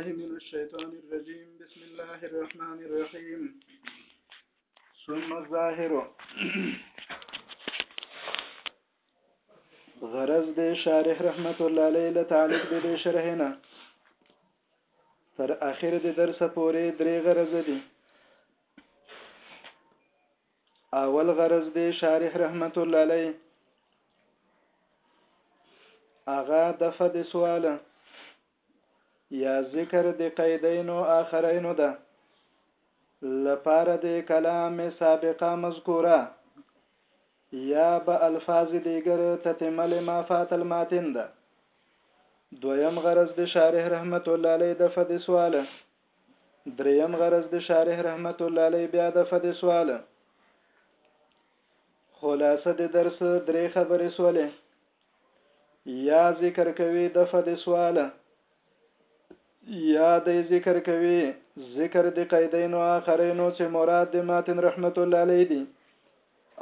من الشيطان الرجيم بسم الله الرحمن الرحيم ثم الظاهر غرض د شارح رحمت الله علیه له تعلق د شرح نه تر اخر د درس پورې درې غرض دي اول غرض د شارح رحمت الله علیه اغا دفه د سوال یا ذکر د قیدینو آخرینو ده لپاره د کلام سابقه مذکوره یا به الفاظ دیگر تتمل ما فات الماتن ده دویم غرض د شارح رحمت الله علیه د فد سواله دریم غرض د شارح رحمت الله علی بیا د فد سوال خلاصه د درس درې خبرې سولې یا ذکر کوي د فد سوال یا د ذکر کوي ذکر د قیدین او اخرینو چې مراد د ماتن رحمت الله علیه دي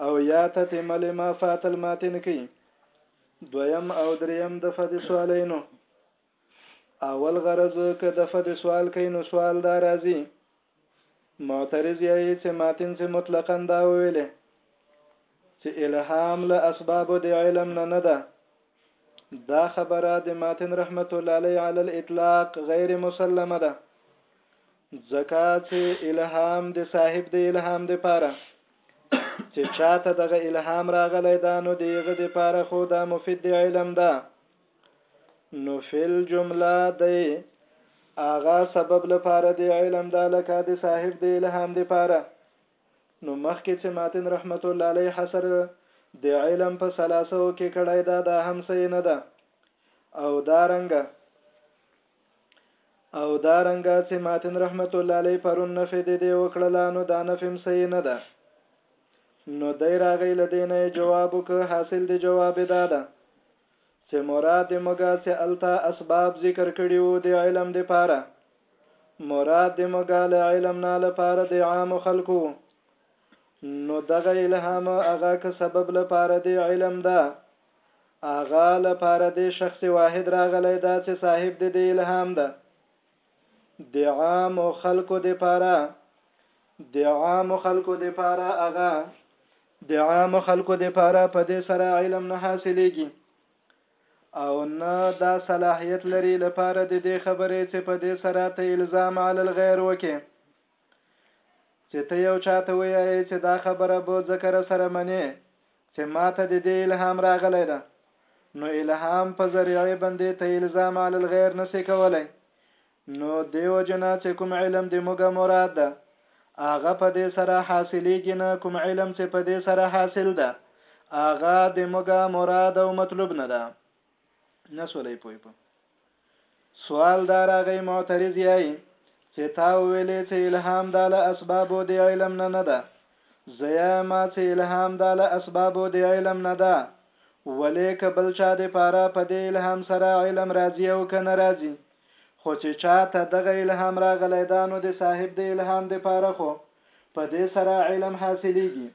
او یا تتم لما فات الماتن کوي دویم او دریم د فد سوالینو اول غرض که دفع د سوال کوي نو سوال دا راځي معترض یې چې ماتن چې مطلقا دا ویلې چې الهام له اسباب د علم نه نه ده دا خبره د ماتن رحمت الله علیه علی الاطلاق غیر مسلمه ده ځکه چې الهام د صاحب د الهام د پاره چې چاته دغه الهام راغلی دا نو دیغه د پاره خو دا مفید علم ده نو فعل جمله دی اغا سبب لپاره دی علم دا لکه د صاحب د الهام د پاره نو مخکې چې ماتن رحمت الله علیه حسر د علم په سلاسو کې کړای دا دا هم صحیح نه ده او دا رنګه او دا رنګه چې ماتن رحمت الله علیه پرون نفي د دی وکړل نو دا نفهم صحیح نه ده نو دای راغی لدینه جواب وک حاصل دی جواب داده دا څه مراد د موږه څه الته اسباب ذکر کړي وو د علم د پاره مراد د موږه له علم نه لپاره د عام خلکو نو دغه الهام هغه که سبب لپاره د علم ده هغه لپاره د شخص واحد راغلی دا چې صاحب د دې الهام ده د عام خلکو د پاره د عام خلکو د پاره هغه د عام خلکو د پاره په دې سره علم نه حاصلېږي او نه دا صلاحیت لري لپاره د دې خبرې چې په دې سره ته الزام علی الغیر وکې چې ته یو چاته وایې چې دا خبره به ذکر سره منې چې ماته د دې الهام راغلی ده نو الهام په ذریعه باندې ته الزام علی الغیر نسی کولای نو دې وجه نه چې کوم علم دې موږه مراد ده هغه په دې سره حاصلېږي نه کوم علم چې په دې سره حاصل ده هغه دې موږه مراد او مطلوب نه ده نه سولې پوي په سوال دا راغی معترض یې چې تا ویلې چې الهام د له اسبابو د علم نه نه ده زیا ما چې الهام د له اسبابو د علم نه ده ولې کبل چا د پاره په دې الهام سره علم راځي او کنه راځي خو چې چا ته دغه الهام راغلی دا نو د صاحب د الهام د پاره خو په دې سره علم حاصلېږي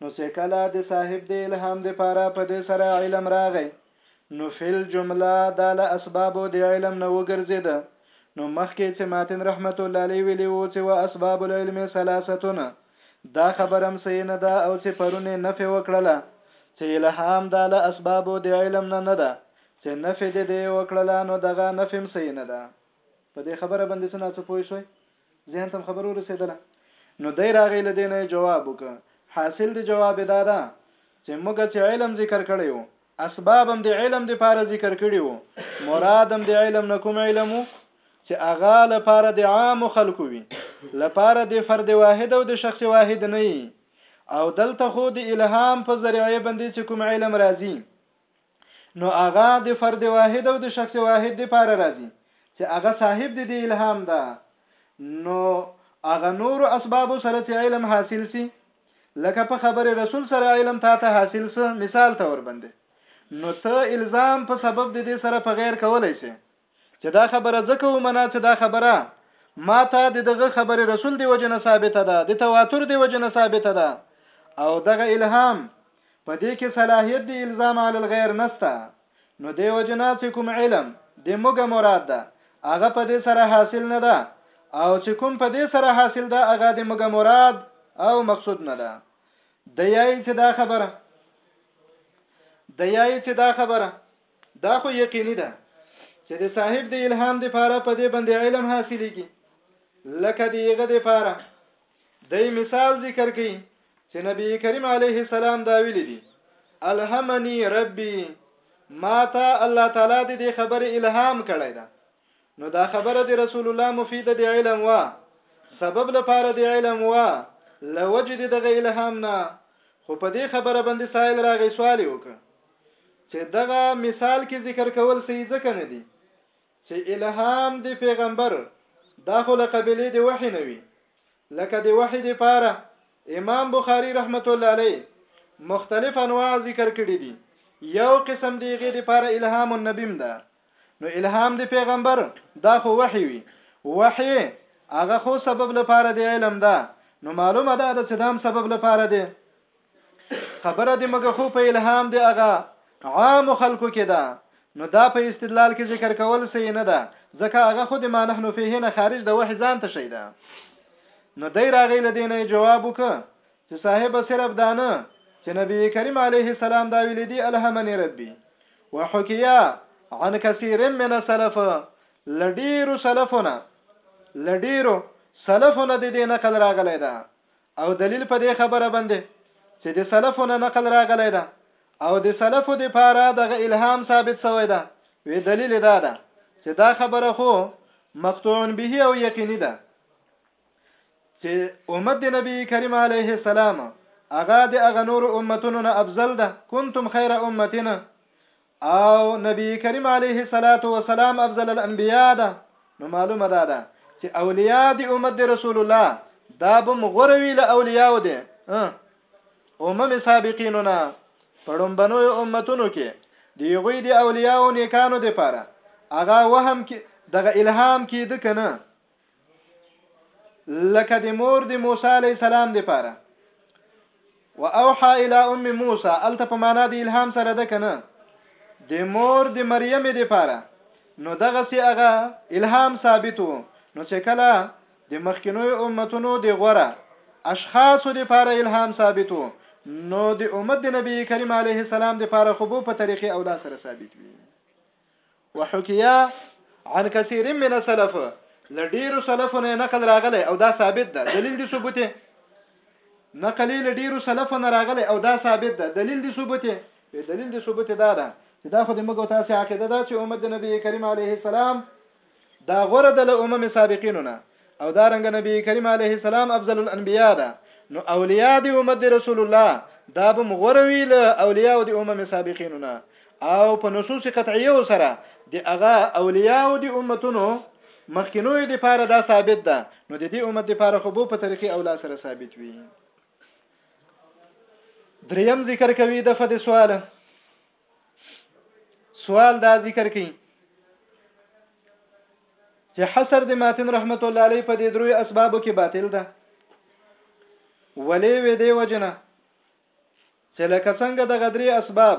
نو چې کله د صاحب د الهام د پاره په دې سره علم راغی نو فل جمله دا له اسباب د علم نه وګرځید نو مخکې چې ماتن رحمت الله علیه ویلی وو چې وا اسباب العلم ثلاثتون دا خبرم سې نه ده او چې پرونه نفي وکړله چې الهام دا له اسباب د علم نه نه ده څه نفی دی دی وکړله نو دغه نفی هم صحیح نه ده په دی خبره باندی څه ناڅه پوه شوی ذهن تم خبر ورسیدله نو دی راغی له دینه جواب وک حاصل دی جواب دا ده چې موږ چې علم ذکر کړی وو اسباب هم د علم د پاره ذکر کړی وو مراد هم د علم نه کوم علم چې اغا لپاره د عام خلکو وي لپاره د فرد واحد او د شخص واحد نه او دلته خو د الهام په ذریعه باندې چې کوم علم راځي نو هغه د فرد واحد او د شخص واحد د پاره راځي چې هغه صاحب د دې الهام ده نو هغه نور اسباب سره چې علم حاصل سي لکه په خبره رسول سره علم تا ته حاصل سه مثال ته وربندې نو ته الزام په سبب د دې سره په غیر کولای شي چې دا خبره ځکه ومنه چې دا خبره ما ته د دغه خبره رسول دی وجنه ثابته ده د تواتر دی وجنه ثابته ده او دغه الهام په دې کې صلاحیت دی الزام علی الغیر نستا نو دی وجنه چې کوم علم د موګه مراد ده هغه په دې سره حاصل نه ده او چې کوم په دې سره حاصل ده هغه د موګه مراد او مقصود نه ده د یای چې دا خبره د یای چې دا خبره دا خو یقیني ده چې د صاحب د الهام د پاره په دې باندې علم حاصلېږي لکه دیغه د پاره د مثال ذکر کړي چې نبی کریم علیه السلام دا ویل دي الهمنی ربي ما ته الله تعالی د دې خبره الهام کړی دا نو دا خبره د رسول الله مفید د علم وا سبب لپاره د علم وا لوجد دغه الهام نه خو په دې خبره باندې سائل راغی سوال وکړ چې دغه مثال کې ذکر کول سي ځکه نه دي چې الهام دی پیغمبر دا خو له قبلې دی وحی نه وي لکه دی وحی دی پاره امام بخاری رحمت الله علیه مختلف انواع ذکر کړی دي یو قسم دی غي دی پاره الهام النبیم ده نو الهام دی پیغمبر دا خو وحی وي وحی هغه خو سبب لپاره دی علم ده نو معلومه ده چې دام سبب لپاره دی خبره د مګخو په الهام دی هغه عام خلکو کې ده نو دا په استدلال کې ذکر کول سي نه ده ځکه هغه خو د ما نحنو فيه نه خارج د وحي ځان ته شي ده نو دی راغی لدینه جواب وک چې صاحب صرف دانه چې نبی کریم علیه السلام دا ویل دي الهمنی ربي وحکیا عن کثیر من سلف لډیرو سلفونه لډیرو سلفونه د دې نقل راغلی ده او دلیل په دې خبره باندې چې د سلفو نه نقل راغلی ده او د سلفو د پاره دغه الهام ثابت شوی ده وی دلیل دا ده چې دا خبره خو مقطوع به او یقیني ده چې امت د نبی کریم علیه السلام هغه د هغه نور امتونو نه افضل ده کنتم خیر امتنا او نبی کریم علیه الصلاۃ والسلام افضل الانبیاء ده نو معلومه ده ده چې اولیاء دی امت دی رسول الله دا بم غره وی له اولیاء دی امم سابقینو نه پړم بنو امتونو کې دی غوی دی اولیاء او نیکانو دی پاره اغه وهم کې دغه الهام کې د کنه لکه د مور د موسی علی السلام د پاره واوحى الى ام موسی الته په معنا د الهام سره ده کنه د مور د مریم د پاره نو دغه سی هغه الهام ثابت وو نو چې کله د مخکینوي امتونو د غوره اشخاصو د پاره الهام ثابت وو نو د امت د نبی کریم علیه السلام د پاره خو په طریقې اولا سره ثابت وي وحکیا عن کثیر من السلف لډیرو سلفو نه نقل راغلی او دا ثابت ده دلیل دی ثبوت نقلی لډیرو سلفو نه راغلی او دا ثابت ده دلیل دی ثبوت دلیل دی ثبوت دا ده چې دا خو د مګو تاسو عقیده ده چې امت د نبی کریم علیه السلام دا غره د له امم سابقینو نه او دا رنګ نبی کریم علیه السلام افضل الانبیاء ده نو اولیاء دی امت دی رسول الله دا به مغره وی له اولیاء دی امم سابقینو نه او په نصوص قطعیه سره دی هغه اولیاء دی امتونو مخکینو دی پاره دا ثابت ده نو د دې امت دی پاره خو په طریقې اولا سره ثابت وی دریم ذکر کوي د فد سواله سوال دا ذکر کړي چې حسر د ماتن رحمت الله علیه په دې درو اسبابو کې باطل ده ولې وې دی وجنه چې لکه څنګه د غدري اسباب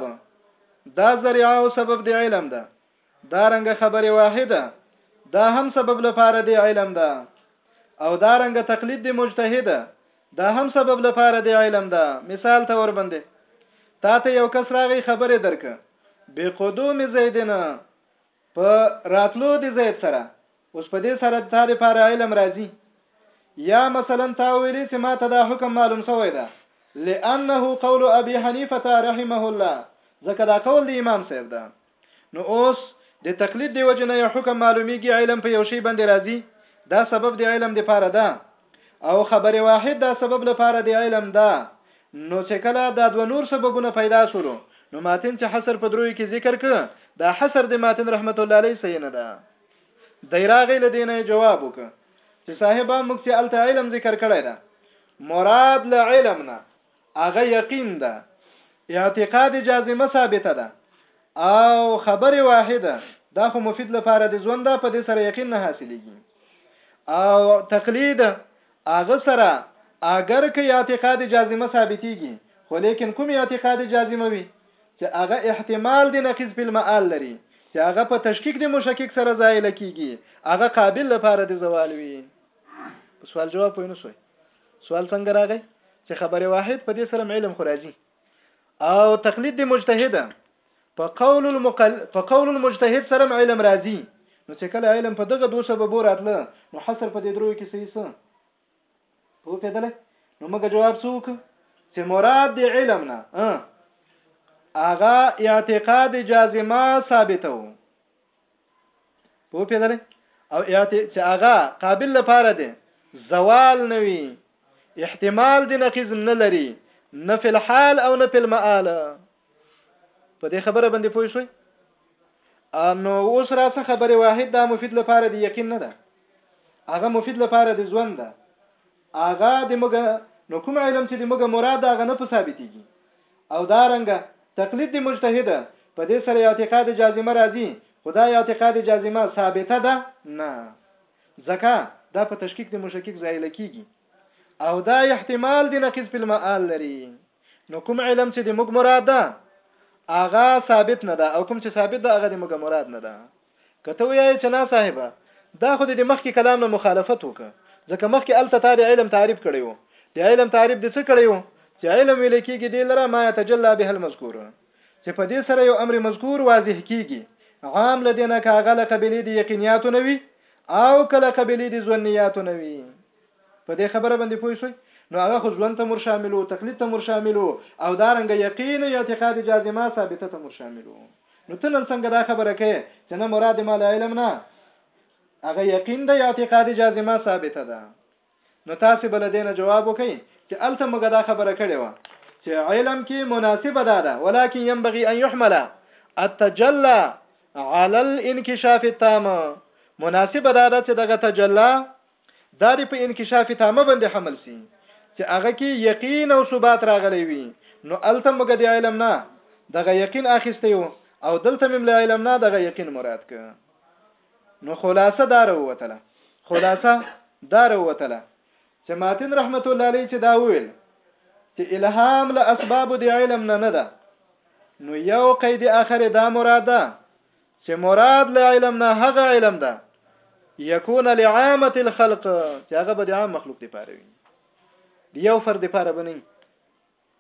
دا ذریعه او سبب د علم ده دا رنګ خبر واحده دا هم سبب لپاره دی علم ده او دا رنګ تقلید دی مجتهده دا هم سبب لپاره دی علم ده مثال ته ور باندې تا ته یو کس راغی خبره درکه به قدوم زیدنا په راتلو دی زید سره اوس په دې سره د تا لپاره علم راځي یا مثلا تا ویلی چې ما ته دا حکم معلوم شوی ده لانه قول ابي حنيفه رحمه الله ځکه دا قول د امام صاحب ده نو اوس د تقلید دی وجه نه یو حکم معلومیږي علم په یو شی باندې راځي دا سبب دی علم دی پاره ده او خبر واحد دا سبب لپاره دی علم ده نو چې کله دا دوه نور سببونه پیدا شول نو ماتن چې حصر په دروي کې ذکر ک دا حصر د ماتن رحمت الله علیه صحیح نه ده دایراغه لدینه جواب وک چې صاحب موږ چې الته علم ذکر کړی دا مراد له علم نه هغه یقین ده، اعتقاد جازمه ثابته ده او خبر واحده دا خو مفید لپاره د ژوند ده په دې سره یقین نه حاصلېږي او تقلید هغه سره اگر که اعتقاد جازمه ثابتېږي خو لیکن کوم اعتقاد جازمه وي چې هغه احتمال د نقیض په المعال لري چې هغه په تشکیک د مشکک سره زایل کیږي هغه قابل لپاره د زوال وي په سوال جواب پوه نه شوي سوال څنګه راغی چې خبر واحد په دې سره علم خراجي او تقلید د مجتهد په قول المقل په قول المجتهد سره علم راځي نو چې کله علم په دغه دوه سببو راتله نو حصر په دې درو کې صحیح سه په پیدل نو موږ جواب څوک چې مراد دی علم نه اغه اعتقاد جازمه ثابتو په پیدل او اعت چې هغه قابل لپاره دی زوال نه وي احتمال د نقیز نه لري نه فل حال او نه فل مآل په دې خبره باندې پوه شئ نو اوس را څه خبره واحد دا مفید لپاره دی یقین نه ده هغه مفید لپاره دی ژوند ده هغه د موږ نو کوم علم چې د موږ مراد هغه نه په ثابتېږي او دا رنګه تقلید د مجتهد په دې سره اعتقاد جازمه راځي خو دا اعتقاد جازمه ثابته ده نه ځکه دا په تشکیک د مشکک زایل کیږي او دا احتمال د نقیض په المعال لري نو کوم علم چې د موږ مراد ده هغه ثابت نه ده او کوم چې ثابت ده هغه د موږ مراد نه ده که ته وایې چې نا صاحبه دا خو د مخکې کلام نه مخالفت وکړه ځکه مخکې الته تا د علم تعریف کړی وو د علم تعریف د څه کړی وو چې علم ویل کېږي دی لره ما يتجلى به المذکور چې په دې سره یو امر مذکور واضح کېږي عام لدینه که هغه له قبلې د یقینیاتو نه وي او کله قبلې د ځونیاتو نه وي په دې خبره باندې پوه شئ نو هغه خو ژوند ته مر شاملو تقلید ته مر شاملو او دارنګ یقین او اعتقاد جازمه ثابته ته مر شاملو نو ته نن څنګه دا خبره کوې چې نه مراد دې ما له علم نه هغه یقین دی اعتقاد جازمه ثابته ده نو تاسو بل دینه جواب وکئ چې الته موږ دا خبره کړې و چې علم کې مناسبه ده ده ولکن ينبغي ان يحمل التجلى على الانكشاف التام مناسبه ده چې دغه تجلى دا دې په انکشاف تامه باندې حمل سي چې هغه کې یقین او ثبات راغلی وي نو الته موږ د علم نه دغه یقین اخیستی او دلته مم له علم نه دغه یقین مراد ک نو خلاصه دا وروتله خلاصه دا وروتله چې ماتن رحمت الله علیه چې دا وویل چې الهام له اسباب د علم نه نه ده نو یو قید اخر دا مراده چې مراد له علم نه هغه علم ده یکون لعامه الخلق چې هغه به د عام مخلوق لپاره وي د یو فرد لپاره بنئ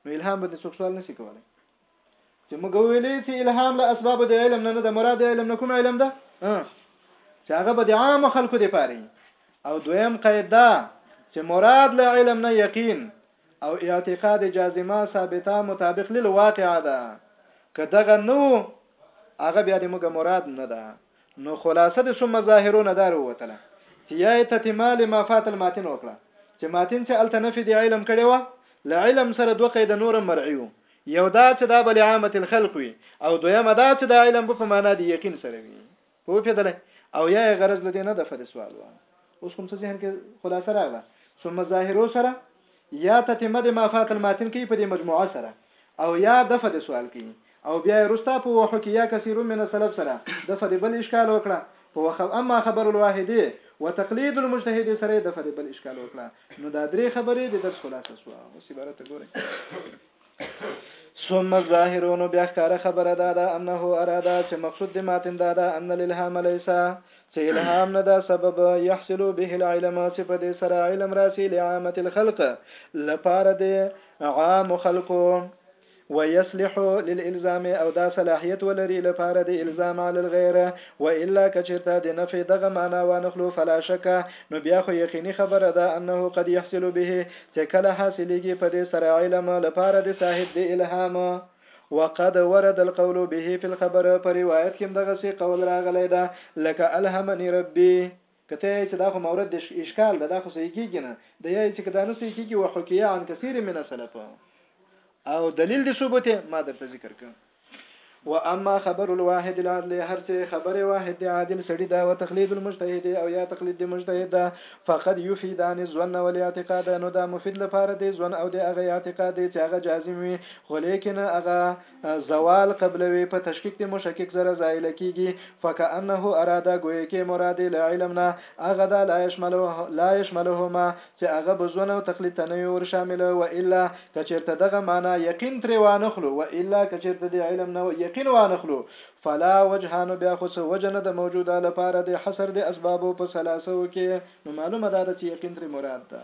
نو الهام باندې څوک سوال نشي کولای چې موږ ویلې چې الهام له اسباب د علم نه نه د مراد علم نه کوم علم ده چې هغه به د عام خلکو لپاره او دویم قاعده چې مراد له علم نه یقین او اعتقاد جازمه ثابته مطابق للواقع ده که دغه نه وو هغه بیا د موږ مراد نه ده نو خلاصه د ثم ظاهرو نه دار ووتله چې یا یې تتمه لما فات الماتن وکړه چې ماتن چې الته نفي د علم کړې وه له علم سره دوه قیده نور مرعي وو یو دا چې دا به لعامة الخلق وي او دویمه دا چې دا علم به په معنا د یقین سره وي پوهېدلی او یا یې غرض له دې نه د فد سوال وه اوس کوم څه ذهن کې خلاصه راغله ثم ظاهرو سره یا تتمه د مافات الماتن کوي په دې مجموعه سره او یا د فد سوال کوي او بیا رستا په وحو کې یا کثیر من السلف سره د فد بل اشکال وکړه په وخ اما خبر الواحد وتقلید المجتهد سره د فد بل اشکال وکړه نو دا درې خبرې د درس خلاصه سو اوس عبارت ګورئ ثم الظاهرون بیا ښکاره خبره دا ده انه اراده چې مقصود د ماتن دا ده ان الالهام ليس چې الهام نه دا سبب يحصل به العلم چې په دې سره علم راسي لعامه الخلق لپاره د عام خلقو ويصلح للالزام او دا صلاحيت ولري لپاره د الزام على الغير والا کچرته د نفي دغه معنا وانخلو فلا شک نو بیا خو یقیني خبره ده انه قد يحصل به چې کله حاصلېږي په دې سره علم له پاره د صاحب د الهام. وقد ورد القول به فی الخبر په روایت کې هم دغسې قول راغلی ده لکه الهمنی ربی. که ته یایې چې دا خو مورد د اشکال ده دا خو صحیح کېږي نه د یایې چې که دا نه صحیح کېږي وحکیه عن کثیر من السلف او دلیل د ثبوت یې ما درته ذکر کړ. و اما خبر الواحد العدل هر څه خبر واحد دی عادل سړی ده و تقلید المجتهد او یا تقلید د مجتهد ده فقد یفید عن الظن والاعتقاد نو دا مفید لپاره دی ځون او د هغه اعتقاد چې هغه جازم وي خو لیکن هغه زوال قبلوي په تشکیک د مشکک سره زائل کیږي فکانه اراده گویا کې مراد له علم نه هغه دا لا يشمله لا يشملهما چې هغه به ظن او تقلید ته نه وي ور شامل و الا که چېرته دغه معنی یقین ترې وانخلو و الا که چېرته د علم نه یقین وانخلو فلا وجه نو بیا خو څه وجه نه ده موجوده لپاره د حصر د اسبابو په ثلاثو کې نو معلومه دا ده چې یقین ترې مراد ده.